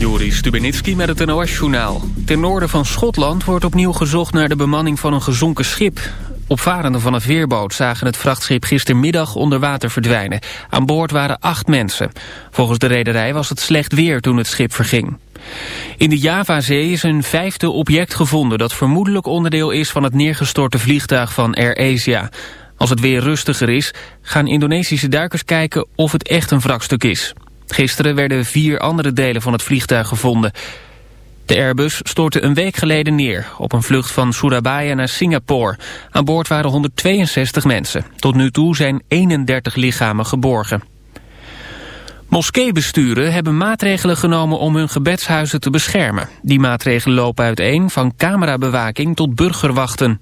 Joris Stubenitski met het NOS-journaal. Ten noorden van Schotland wordt opnieuw gezocht naar de bemanning van een gezonken schip. Opvarenden van een veerboot zagen het vrachtschip gistermiddag onder water verdwijnen. Aan boord waren acht mensen. Volgens de rederij was het slecht weer toen het schip verging. In de Javazee is een vijfde object gevonden dat vermoedelijk onderdeel is van het neergestorte vliegtuig van AirAsia. Als het weer rustiger is, gaan Indonesische duikers kijken of het echt een wrakstuk is. Gisteren werden vier andere delen van het vliegtuig gevonden. De Airbus stortte een week geleden neer op een vlucht van Surabaya naar Singapore. Aan boord waren 162 mensen. Tot nu toe zijn 31 lichamen geborgen. Moskeebesturen hebben maatregelen genomen om hun gebedshuizen te beschermen. Die maatregelen lopen uiteen van camerabewaking tot burgerwachten.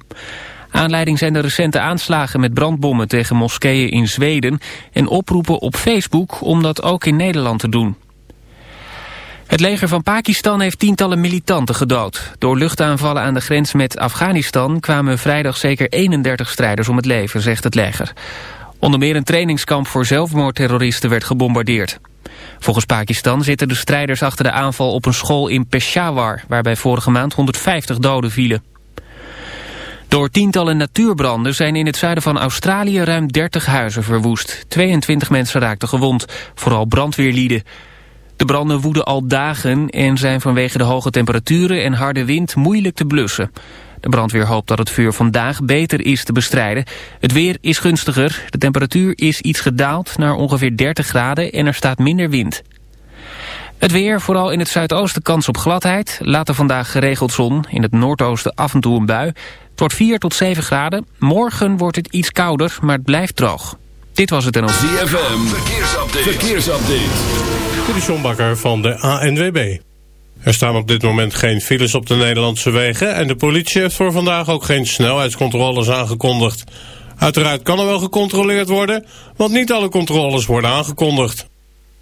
Aanleiding zijn de recente aanslagen met brandbommen tegen moskeeën in Zweden... en oproepen op Facebook om dat ook in Nederland te doen. Het leger van Pakistan heeft tientallen militanten gedood. Door luchtaanvallen aan de grens met Afghanistan kwamen vrijdag zeker 31 strijders om het leven, zegt het leger. Onder meer een trainingskamp voor zelfmoordterroristen werd gebombardeerd. Volgens Pakistan zitten de strijders achter de aanval op een school in Peshawar... waarbij vorige maand 150 doden vielen. Door tientallen natuurbranden zijn in het zuiden van Australië ruim 30 huizen verwoest. 22 mensen raakten gewond, vooral brandweerlieden. De branden woeden al dagen en zijn vanwege de hoge temperaturen en harde wind moeilijk te blussen. De brandweer hoopt dat het vuur vandaag beter is te bestrijden. Het weer is gunstiger, de temperatuur is iets gedaald naar ongeveer 30 graden en er staat minder wind. Het weer, vooral in het zuidoosten kans op gladheid. Later vandaag geregeld zon, in het noordoosten af en toe een bui. Het wordt 4 tot 7 graden. Morgen wordt het iets kouder, maar het blijft droog. Dit was het en ZFM, verkeersupdate. verkeersupdate. De Sjombakker van de ANWB. Er staan op dit moment geen files op de Nederlandse wegen... en de politie heeft voor vandaag ook geen snelheidscontroles aangekondigd. Uiteraard kan er wel gecontroleerd worden... want niet alle controles worden aangekondigd.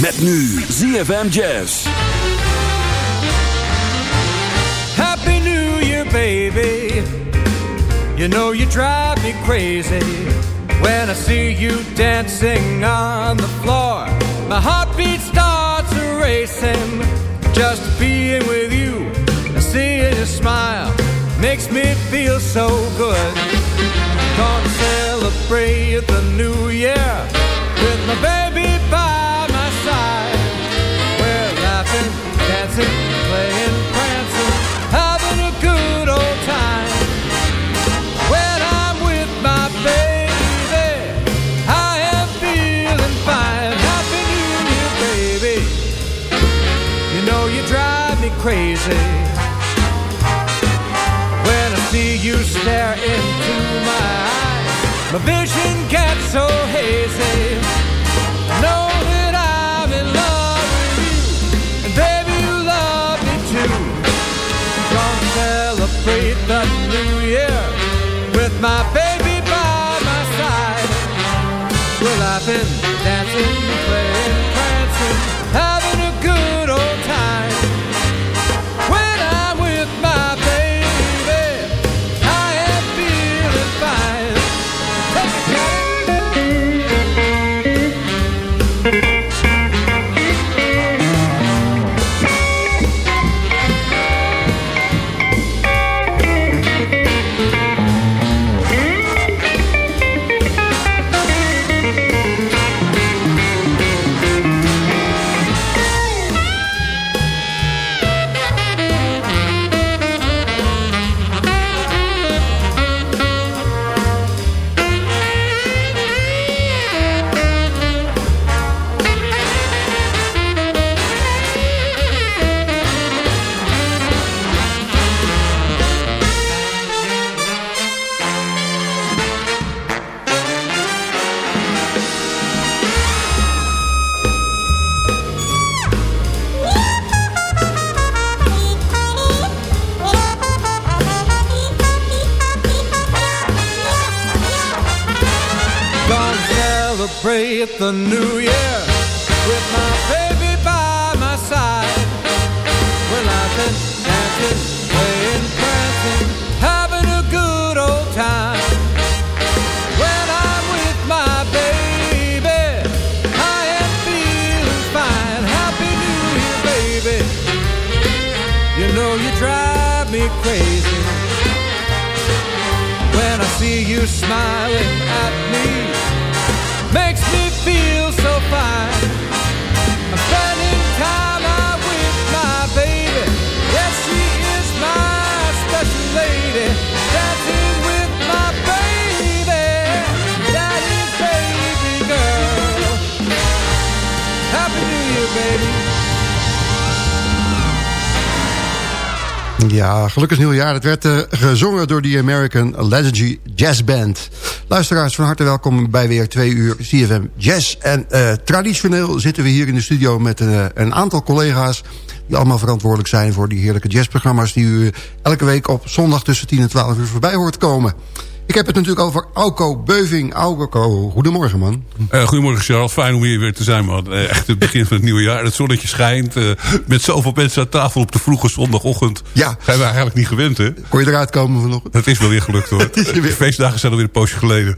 Met nu ZFM Jazz. Happy New Year, baby. You know you drive me crazy when I see you dancing on the floor. My heartbeat starts racing just being with you. Seeing you smile makes me feel so good. Gonna celebrate the new year with my baby dancing, playing, prancing, having a good old time. When I'm with my baby, I am feeling fine. Happy New Year, baby. You know you drive me crazy. When I see you stare into my eyes, My vision gets so hazy. nothing gelukkig nieuwjaar. Het werd eh, gezongen door die American Legacy Jazz Band. Luisteraars, van harte welkom bij weer twee uur CFM Jazz. En eh, traditioneel zitten we hier in de studio met een, eh, een aantal collega's... die allemaal verantwoordelijk zijn voor die heerlijke jazzprogramma's... die u elke week op zondag tussen 10 en 12 uur voorbij hoort komen. Ik heb het natuurlijk over Auko Beuving. Auko, goedemorgen man. Uh, goedemorgen Charles, fijn om hier weer te zijn man. Uh, echt het begin van het nieuwe jaar. Het zonnetje schijnt. Uh, met zoveel mensen aan tafel op de vroege zondagochtend. Ja. Zijn we eigenlijk niet gewend hè. Kon je eruit komen vanochtend? Dat is wel weer gelukt hoor. De feestdagen zijn alweer een poosje geleden.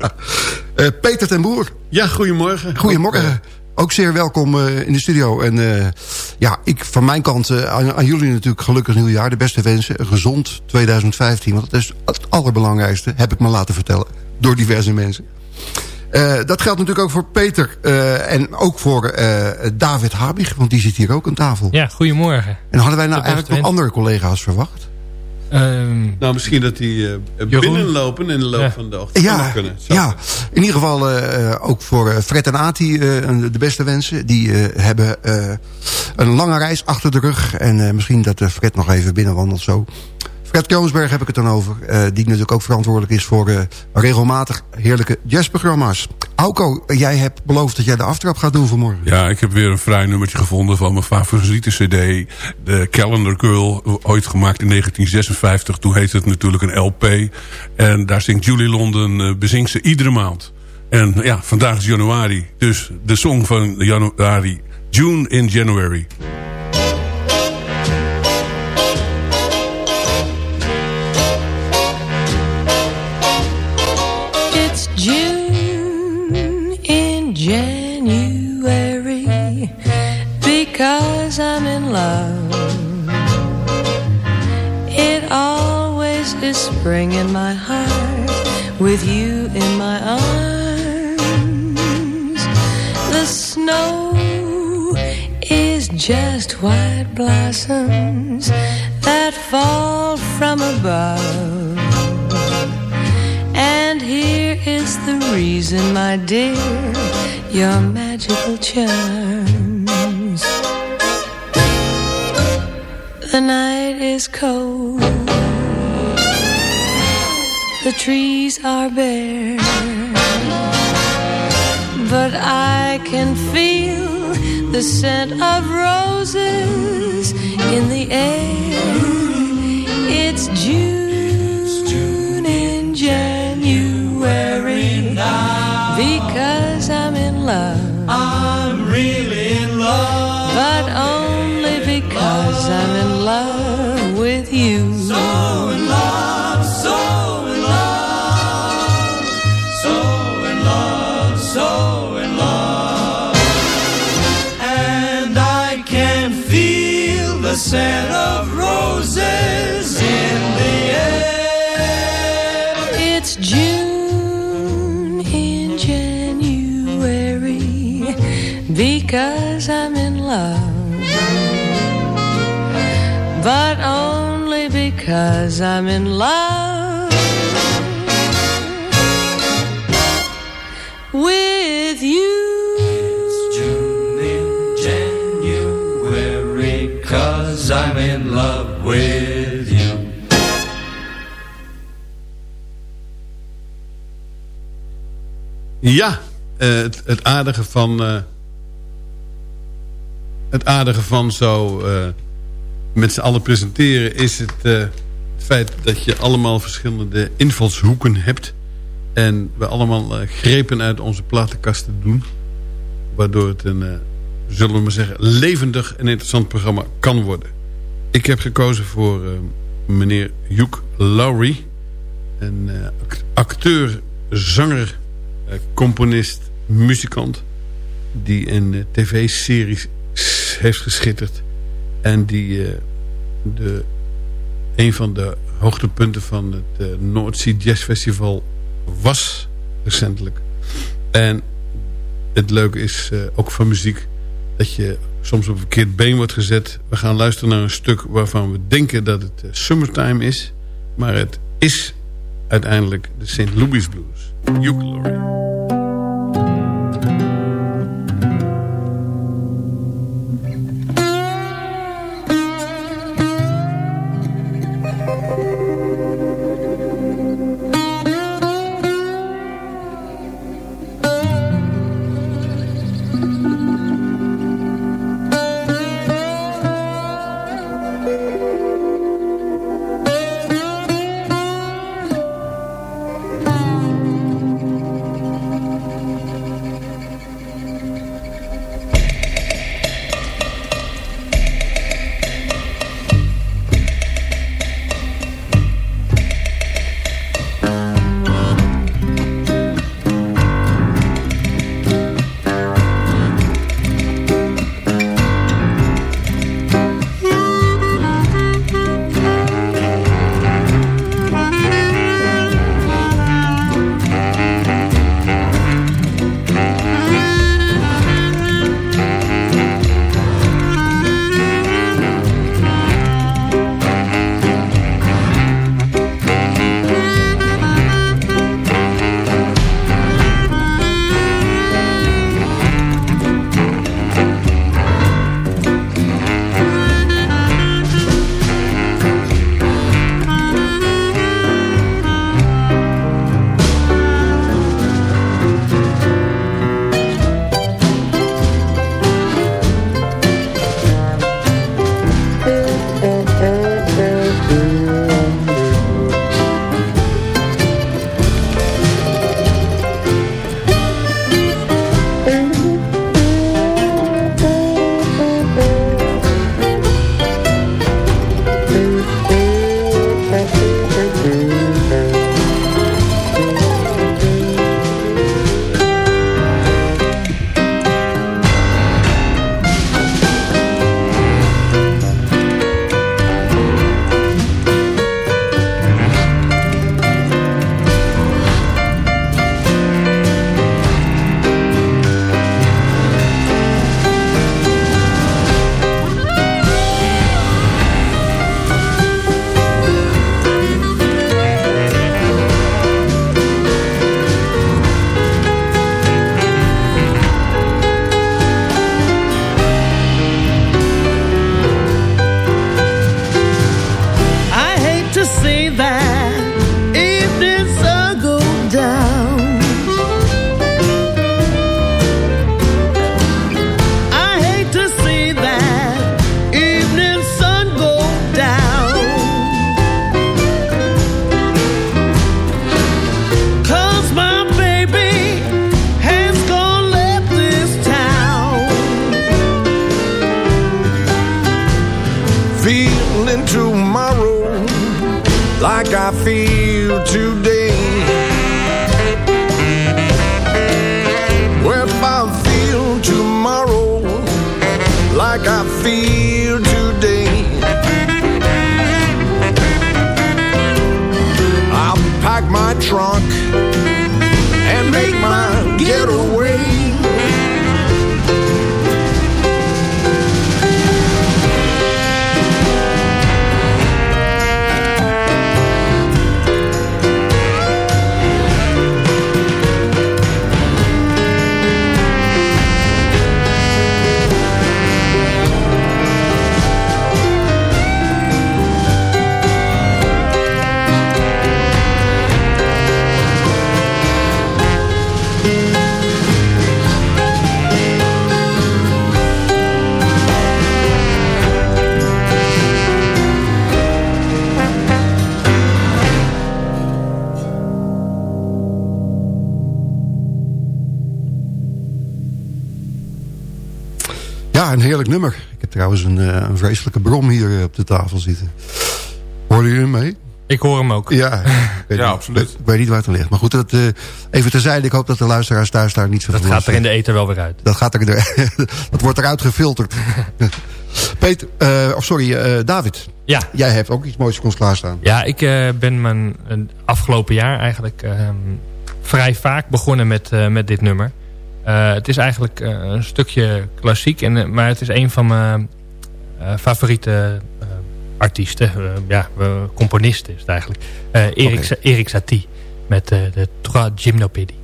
Peter ten Boer. Ja, goedemorgen. Goedemorgen. Ook zeer welkom uh, in de studio. En uh, ja, ik van mijn kant uh, aan, aan, jullie natuurlijk gelukkig nieuwjaar. De beste wensen. Een gezond 2015. Want dat is het allerbelangrijkste, heb ik me laten vertellen. Door diverse mensen. dat geldt natuurlijk ook voor Peter. en ook voor David Habig. Want die zit hier ook aan tafel. Ja, goedemorgen. En hadden wij nou eigenlijk nog andere collega's verwacht? Um, nou, misschien dat die uh, binnenlopen in de loop ja. van de ochtend. Ja, kunnen, ja. in ieder geval uh, ook voor Fred en Ati de beste wensen. Die hebben een lange reis achter de rug. En misschien dat Fred nog even binnenwandelt zo. Fred Kroonsberg heb ik het dan over. Uh, die natuurlijk ook verantwoordelijk is voor uh, regelmatig heerlijke jazzprogramma's. Auko, jij hebt beloofd dat jij de aftrap gaat doen vanmorgen. Ja, ik heb weer een vrij nummertje gevonden van mijn favoriete cd. De Calendar Girl, ooit gemaakt in 1956. Toen heette het natuurlijk een LP. En daar zingt Julie London, uh, bezingt ze iedere maand. En ja, vandaag is januari. Dus de song van januari. June in. January because I'm in love. It always is spring in my heart with you in my arms. The snow is just white blossoms that fall from above. And here is the reason, my dear, your magical charms. The night is cold, the trees are bare. But I can feel the scent of roses in the air. It's June in January because I'm in love. I'm really in love. But only because I'm in love with you. So in love, so in love. So in love, so in love. And I can feel the scent of roses in the air. It's June in January because I'm in love. Because I'm in love with you. June in January, cause I'm in love with you. Ja, eh, het, het aardige van... eh, het aardige van zo eh, met z'n allen presenteren... is het, eh, het feit dat je allemaal verschillende invalshoeken hebt... en we allemaal eh, grepen uit onze platenkasten doen... waardoor het een, eh, zullen we maar zeggen... levendig en interessant programma kan worden. Ik heb gekozen voor meneer Hugh Laurie... een act- acteur, zanger, componist, muzikant... die in tv-series heeft geschitterd... en die eh, de, een van de hoogtepunten van het eh, Noordzee Jazz Festival was recentelijk. En het leuke is eh, ook van muziek dat je soms op een verkeerd been wordt gezet. We gaan luisteren naar een stuk waarvan we denken dat het Summertime is. Maar het is uiteindelijk de St. Louis Blues. Hugh Laurie. Trouwens een, eh, een vreselijke brom hier eh, op de tafel zitten. Hoorden jullie hem mee? Ik hoor hem ook. Ja, ja absoluut. Ik weet niet waar het aan ligt. Maar goed, dat, uh, even terzijde. Ik hoop dat de luisteraars thuis daar niet zo Dat gaat er in de eten wel weer uit. Dat, gaat er, dat wordt eruit gefilterd. Peter, uh, of sorry, uh, David. Ja. Jij hebt ook iets moois voor ons klaarstaan. Ja, ik ben mijn afgelopen jaar eigenlijk ehm, vrij vaak begonnen met, met dit nummer. het is eigenlijk een stukje klassiek, en, maar het is een van mijn favoriete artiesten, uh, ja, componisten is het eigenlijk. Erik, okay. Erik Satie met de Trois Gymnopédie.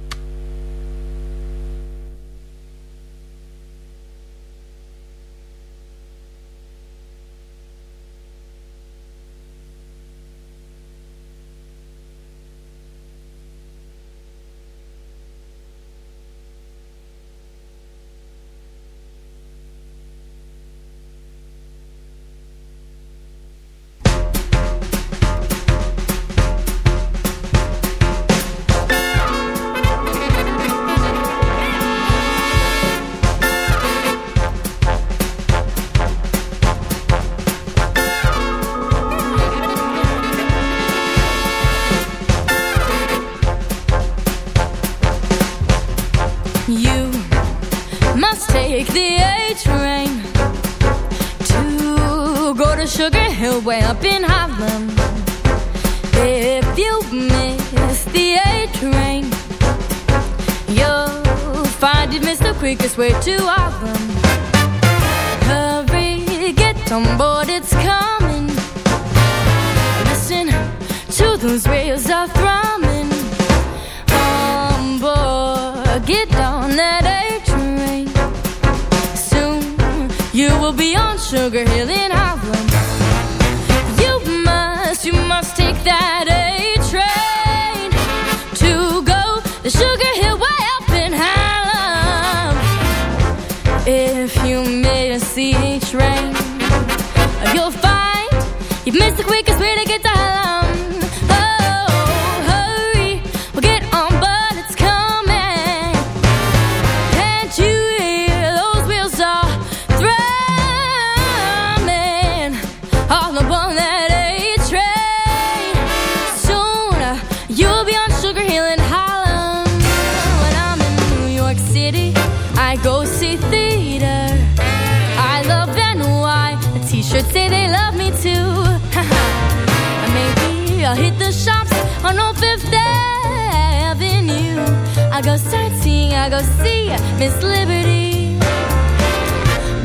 Go sightseeing, I go see Miss Liberty.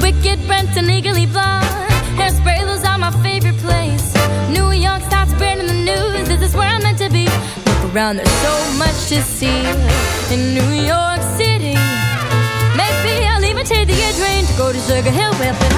Wicked Brent and legally blonde. Hairspray, those are my favorite place. New York starts spreading the news. This is where I'm meant to be. Look around, there's so much to see in New York City. Maybe I'll even take the A train to go to Sugar Hill up in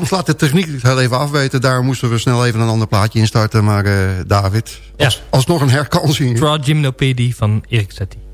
soms laat de techniek het heel even afweten. Daar moesten we snel even een ander plaatje instarten. Maar uh, David, als, alsnog een herkansing. Tra Gymnopédie van Erik Satie.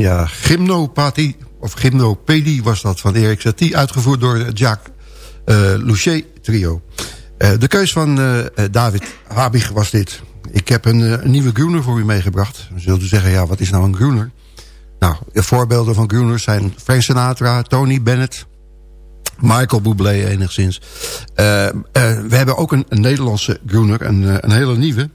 Ja, Gymnopathie, of Gymnopedie was dat van Erik Satie... uitgevoerd door het Jacques uh, Louchet trio. Uh, de keus van uh, David Habig was dit. Ik heb een, nieuwe groener voor u meegebracht. Dan zult u zeggen, ja, wat is nou een groener? Nou, voorbeelden van groeners zijn Frank Sinatra, Tony Bennett... Michael Bublé enigszins. we hebben ook een, Nederlandse groener, een hele nieuwe...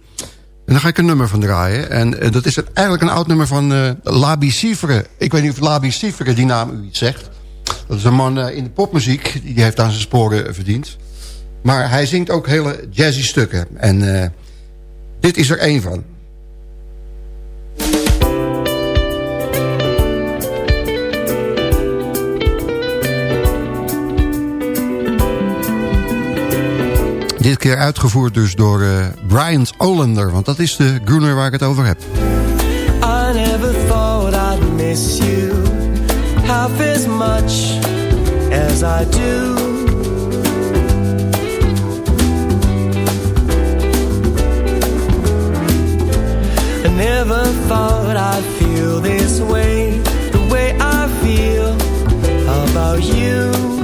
En dan ga ik een nummer van draaien. En uh, dat is eigenlijk een oud nummer van uh, Labi Sievere. Ik weet niet of Labi Sievere die naam u iets zegt. Dat is een man uh, in de popmuziek. Die heeft aan zijn sporen verdiend. Maar hij zingt ook hele jazzy stukken. En dit is er één van. Dit keer uitgevoerd dus door uh, Brian Olander. Want dat is de Groener waar ik het over heb. I never thought I'd miss you Half as much as I do I never thought I'd feel this way The way I feel about you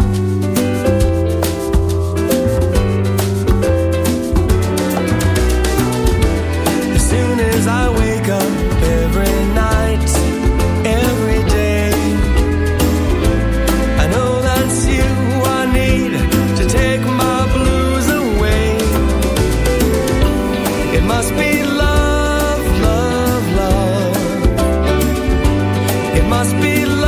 must be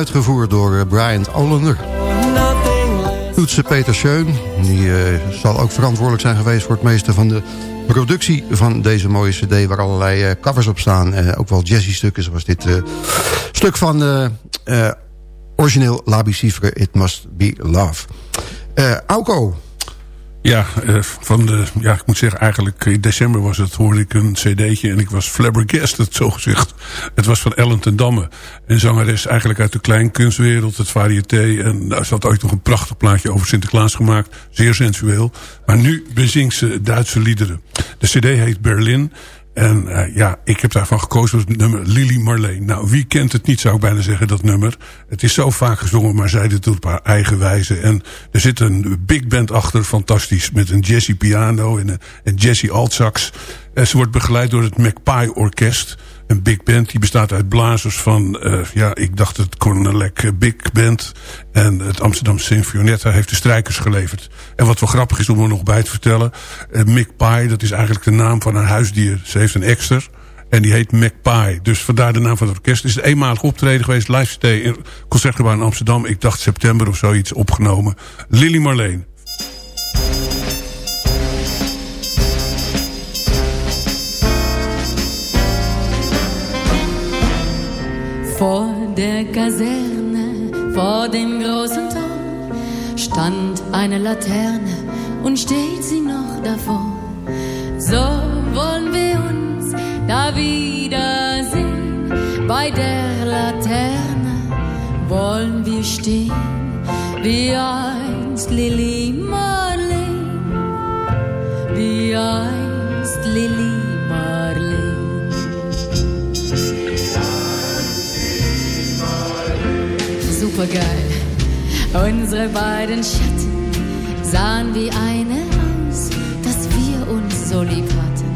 uitgevoerd door uh, Brian Olander. Toetse Peter Schön, die uh, zal ook verantwoordelijk zijn geweest... voor het meeste van de productie van deze mooie cd... waar allerlei uh, covers op staan. ook wel jazzy stukken, zoals dit stuk van origineel Labi It Must Be Love. Auko, ja, uh, van de, ja, ik moet zeggen, eigenlijk in december was het, hoorde ik een cd'tje en ik was flabbergasted, zo gezegd. Het was van Ellen ten Damme. Een zangeres eigenlijk uit de kleinkunstwereld, het variété. En daar zat ooit nog een prachtig plaatje over Sinterklaas gemaakt. Zeer sensueel. Maar nu bezingt ze Duitse liederen. De cd heet Berlin. En uh, ja, ik heb daarvan gekozen het nummer Lily Marleen. Nou, wie kent het niet, zou ik bijna zeggen, dat nummer. Het is zo vaak gezongen, maar zij doet het op haar eigen wijze. En er zit een big band achter, fantastisch. Met een jazzy piano en een, een jazzy altsax. En ze wordt begeleid door het McPie Orkest een big band. Die bestaat uit blazers van, uh, ja, ik dacht het Cornelec Big Band. En het Amsterdam Sinfonietta heeft de strijkers geleverd. En wat wel grappig is om er nog bij te vertellen. Uh, Mick Pie, dat is eigenlijk de naam van een huisdier. Ze heeft een exter. En die heet McPie. Dus vandaar de naam van het orkest. Het is een eenmalig optreden geweest. Live stay in Concertgebouw in Amsterdam. Ik dacht september of zoiets opgenomen. Lily Marleen. Der Kaserne, vor dem großen Tor, stand eine Laterne und steht sie noch davor. So wollen wir uns da wiedersehen, bei der Laterne wollen wir stehen, wie einst Lili Marleen, wie einst einst Lili Supergeil. Unsere beiden Schatten sahen wie eine aus, dass wir uns so lieb hatten.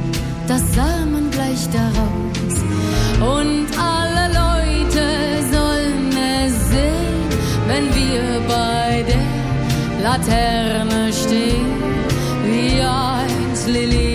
Das sah man gleich daraus. Und alle Leute sollen es sehen, wenn wir bei der Laterne stehen, wie einst Lili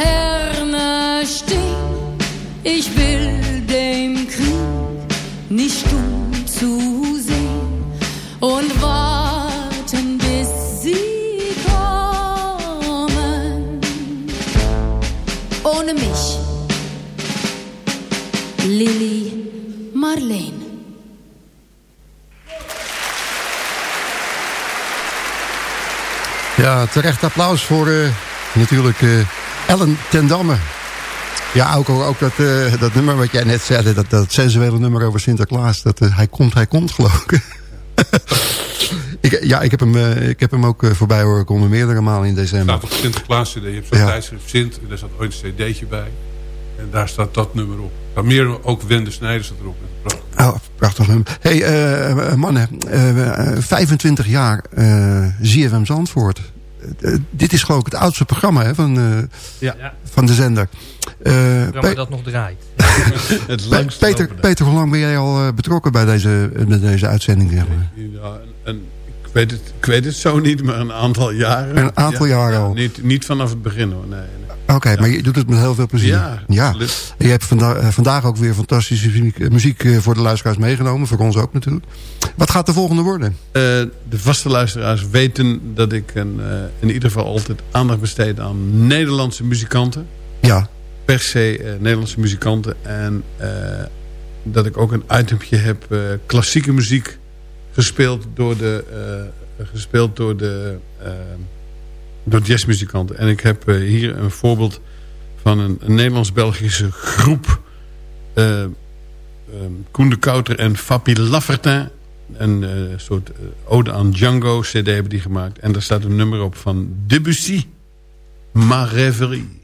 Laterne stehen. Ich will dem Krieg nicht stumm zusehen und warten, bis sie kommen. Ohne mich, Lili Marleen. Ja, terecht applaus voor eh, natuurlijk eh, Ellen ten Damme. Ja, ook, ook dat, eh, dat nummer wat jij net zei, dat, dat sensuele nummer over Sinterklaas. Dat, hij komt, hij komt geloof ik. ik ja, ik heb hem, eh, ik heb hem ook eh, voorbij horen komen meerdere malen in december. staat op Sinterklaas CD. Je hebt zo'n Ja. tijdschrift Sint. En daar staat ooit een cd'tje bij. En daar staat dat nummer op. Maar meer ook Wende Snijders staat erop. Oh, prachtig nummer. hey, eh, mannen, eh, 25 jaar eh ZFM Zandvoort. Eh, dit is geloof ik het oudste programma hè, van, eh, Ja. van de zender. Eh, programma Pe- dat nog draait. Het langst Peter. Peter, hoe lang ben jij al eh, betrokken bij deze, bij deze uitzending? Zeg maar? Ja, en ik, weet het, ik weet het zo niet, maar een aantal jaren. Een aantal Ja, jaren ja, al. Niet, niet vanaf het begin hoor, nee. Oké, maar je doet het met heel veel plezier. Ja. En je hebt vanda eh, vandaag ook weer fantastische muziek, eh, muziek eh, voor de luisteraars meegenomen. Voor ons ook natuurlijk. Wat gaat de volgende worden? De vaste luisteraars weten dat ik een, in ieder geval altijd aandacht besteed aan Nederlandse muzikanten. Ja. Per se Nederlandse muzikanten. En dat ik ook een itempje heb klassieke muziek gespeeld door de, gespeeld door de door jazzmuzikanten. En ik heb eh, hier een voorbeeld van een, Nederlands-Belgische groep. ehm, Koen de Kouter en Fabi Laffertin. Een eh, soort ode aan Django cd hebben die gemaakt. En daar staat een nummer op van Debussy. Ma Rêverie.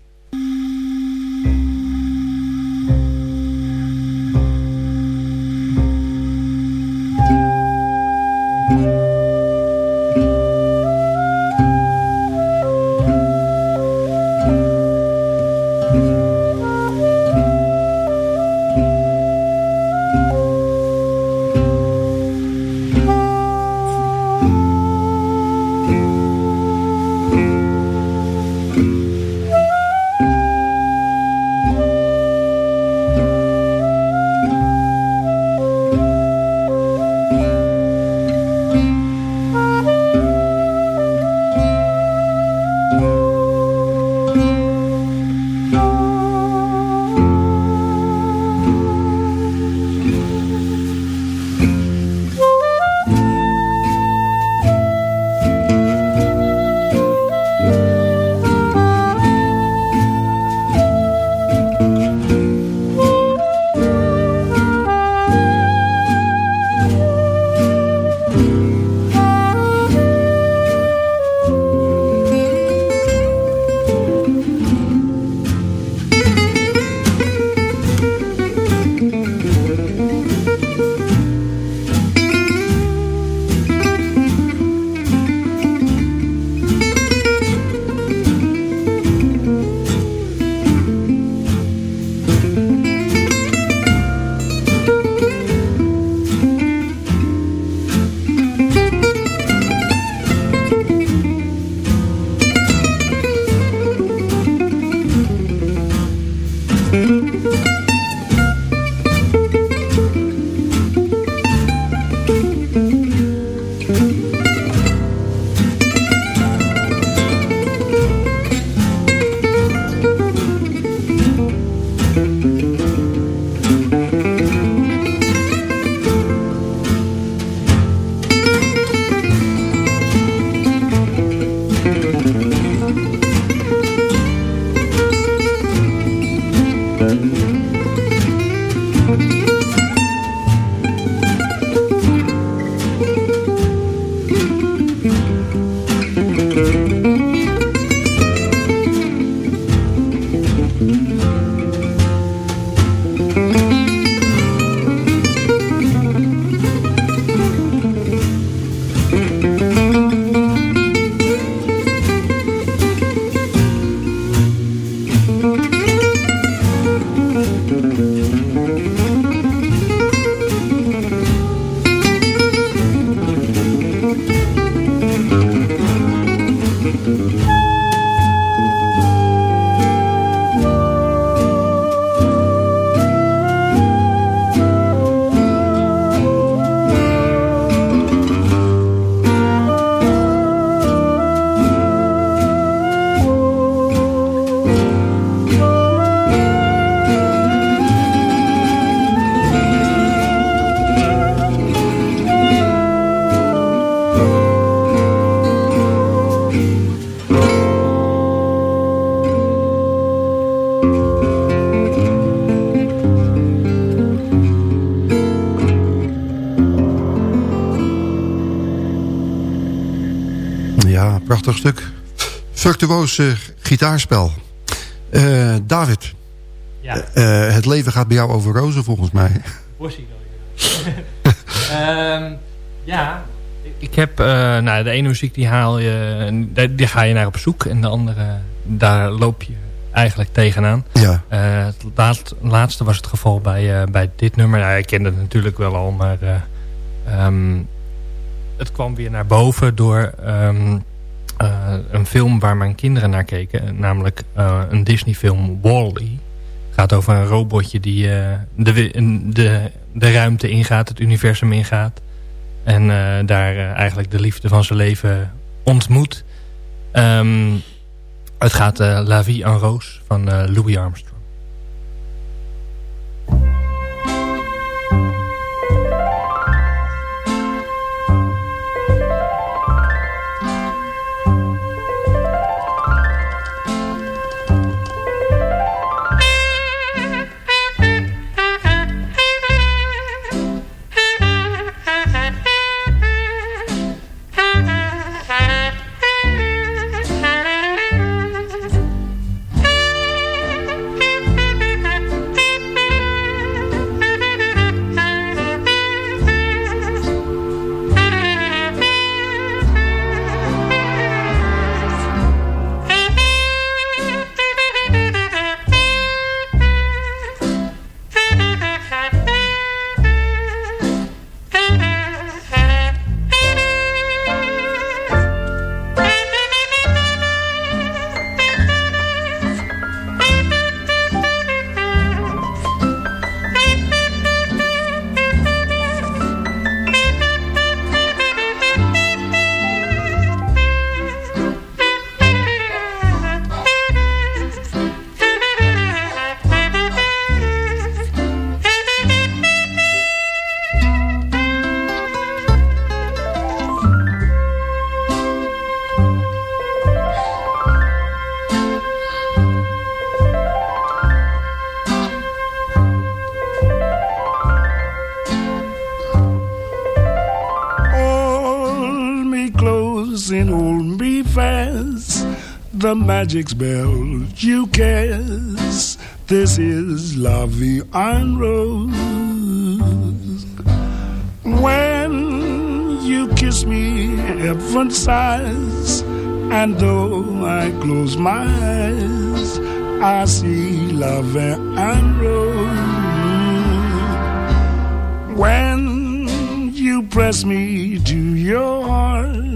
Ja, prachtig stuk. Virtuoos eh, gitaarspel. Eh, David, Ja. eh, het leven gaat bij jou over rozen volgens mij. Bossie wil je. Ehm, ja, ik heb eh, nou, de ene muziek die haal je, die ga je naar op zoek en de andere daar loop je eigenlijk tegenaan. Ja. Eh, het laat- laatste was het geval bij, eh, bij dit nummer. Nou, ik kende het natuurlijk wel al, maar eh, ehm, het kwam weer naar boven door ehm, eh, een film waar mijn kinderen naar keken. Namelijk eh, een Disney film Wall-E. gaat over een robotje die eh, de, de, de ruimte ingaat, het universum ingaat. En daar eigenlijk de liefde van zijn leven ontmoet. Ehm, het gaat La Vie en Rose van Louis Armstrong. Magic spell you cast. This is La Vie en Rose. When you kiss me, heaven sighs. And though I close my eyes, I see La Vie en Rose. When you press me to your heart,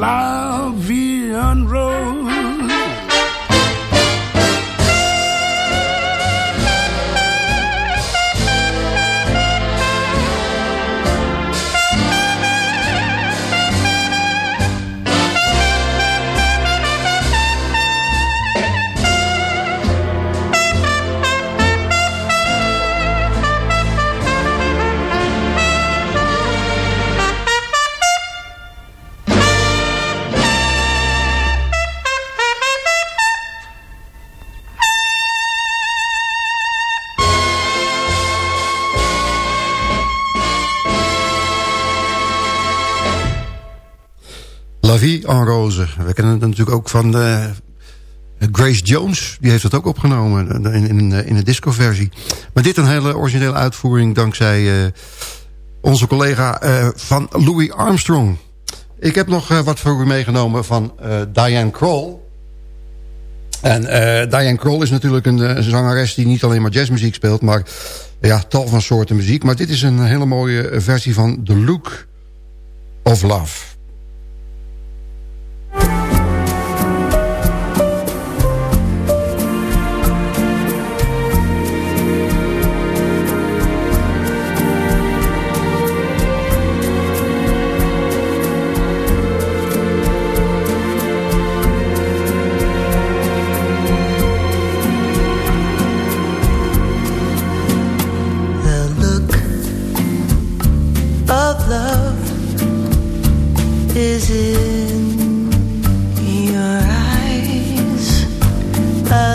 La Vie. Vie en Rose. We kennen het natuurlijk ook van uh, Grace Jones. Die heeft dat ook opgenomen in, in, in een discoversie. Maar dit een hele originele uitvoering dankzij onze collega van Louis Armstrong. Ik heb nog wat voor u meegenomen van Diane Kroll. En Diane Kroll is natuurlijk een, een zangeres die niet alleen maar jazzmuziek speelt... maar ja, tal van soorten muziek. Maar dit is een hele mooie versie van The Look of Love. Thank you.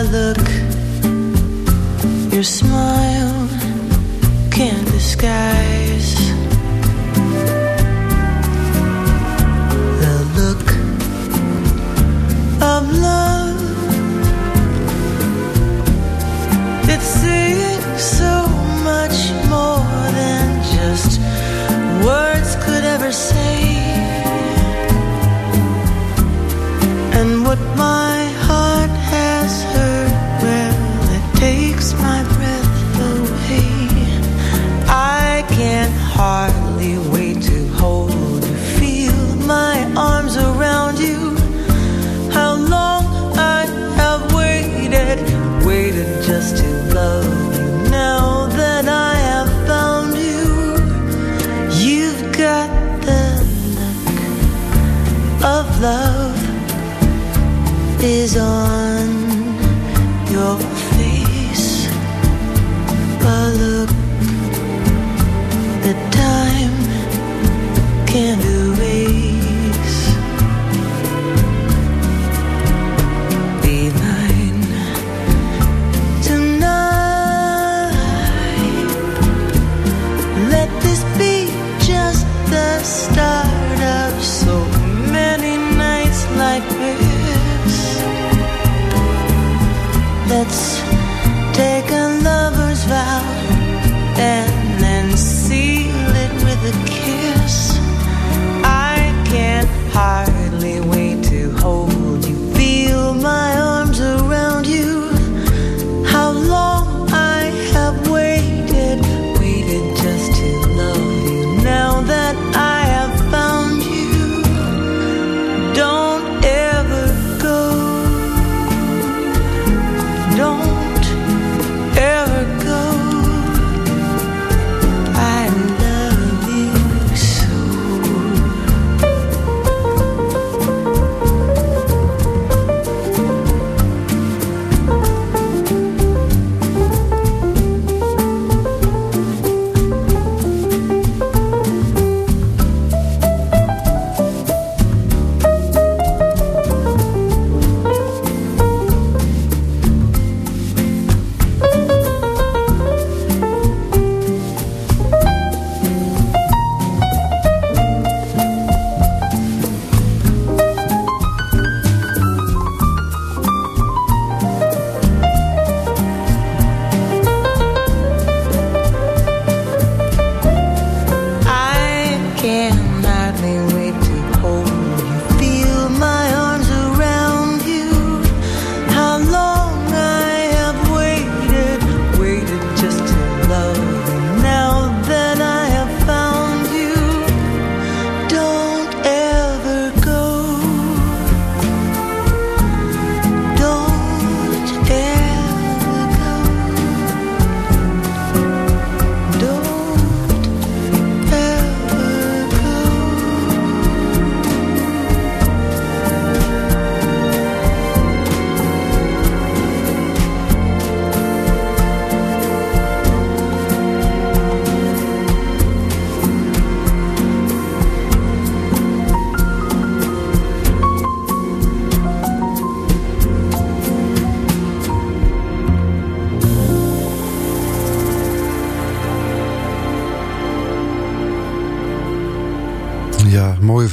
Look, your smile can't disguise.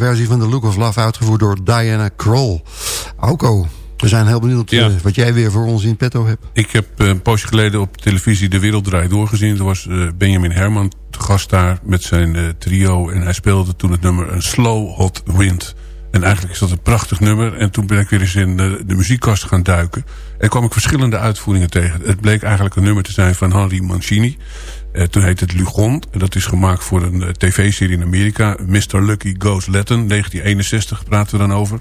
Versie van The Look of Love uitgevoerd door Diana Kroll. Auko, we zijn heel benieuwd Ja. eh, wat jij weer voor ons in petto hebt. Ik heb eh, een poosje geleden op televisie De Wereld Draait Doorgezien. Er was eh, Benjamin Herman te gast daar met zijn trio. En hij speelde toen het nummer een Slow Hot Wind. En eigenlijk is dat een prachtig nummer. En toen ben ik weer eens in de, de muziekkast gaan duiken. En kwam ik verschillende uitvoeringen tegen. Het bleek eigenlijk een nummer te zijn van Henry Mancini. Eh, toen heette het Lugon. En dat is gemaakt voor een eh, tv-serie in Amerika. Mr. Lucky Goes Latin. 1961 praten we dan over.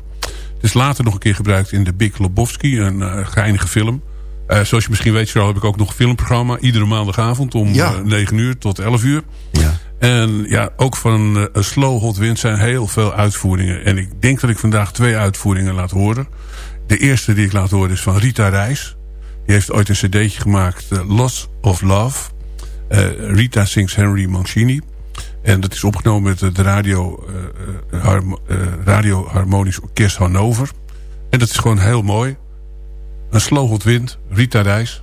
Het is later nog een keer gebruikt in de Big Lebowski. Een eh, geinige film. Zoals je misschien weet, Charles, heb ik ook nog een filmprogramma. Iedere maandagavond om Ja. eh, 9 uur tot 11 uur. Ja. En ja, ook van Slow Hot Wind zijn heel veel uitvoeringen. En ik denk dat ik vandaag twee uitvoeringen laat horen. De eerste die ik laat horen is van Rita Reis. Die heeft ooit een cd'tje gemaakt, Loss of Love. Eh, Rita sings Henry Mancini. En dat is opgenomen met het radio, eh, eh, radio Harmonisch Orkest Hannover. En dat is gewoon heel mooi. Een Hot Wind, Rita Reis.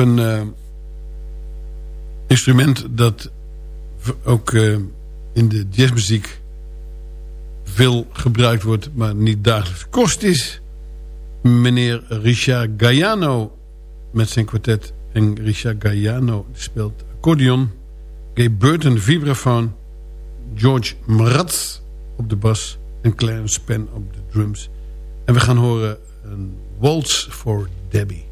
Een uh, instrument dat ook uh, in de jazzmuziek veel gebruikt wordt, maar niet dagelijks kost is. Meneer Richard Gaiano met zijn kwartet. En Richard Gaiano speelt accordeon. Gay Burton vibrafoon. George Mraz op de bas. En Clarence Penn op de drums. En we gaan horen een waltz voor Debbie.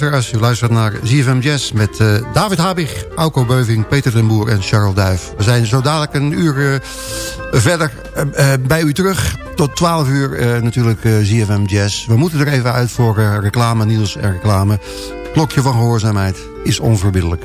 Luisteraars, u luistert naar ZFM Jazz met uh, David Habig, Auko Beuving, Peter den Boer en Charles Duif. We zijn zo dadelijk een uur uh, verder uh, bij u terug. Tot 12 uur natuurlijk ZFM Jazz. We moeten er even uit voor reclame, Niels en reclame. Klokje van gehoorzaamheid is onverbiddelijk.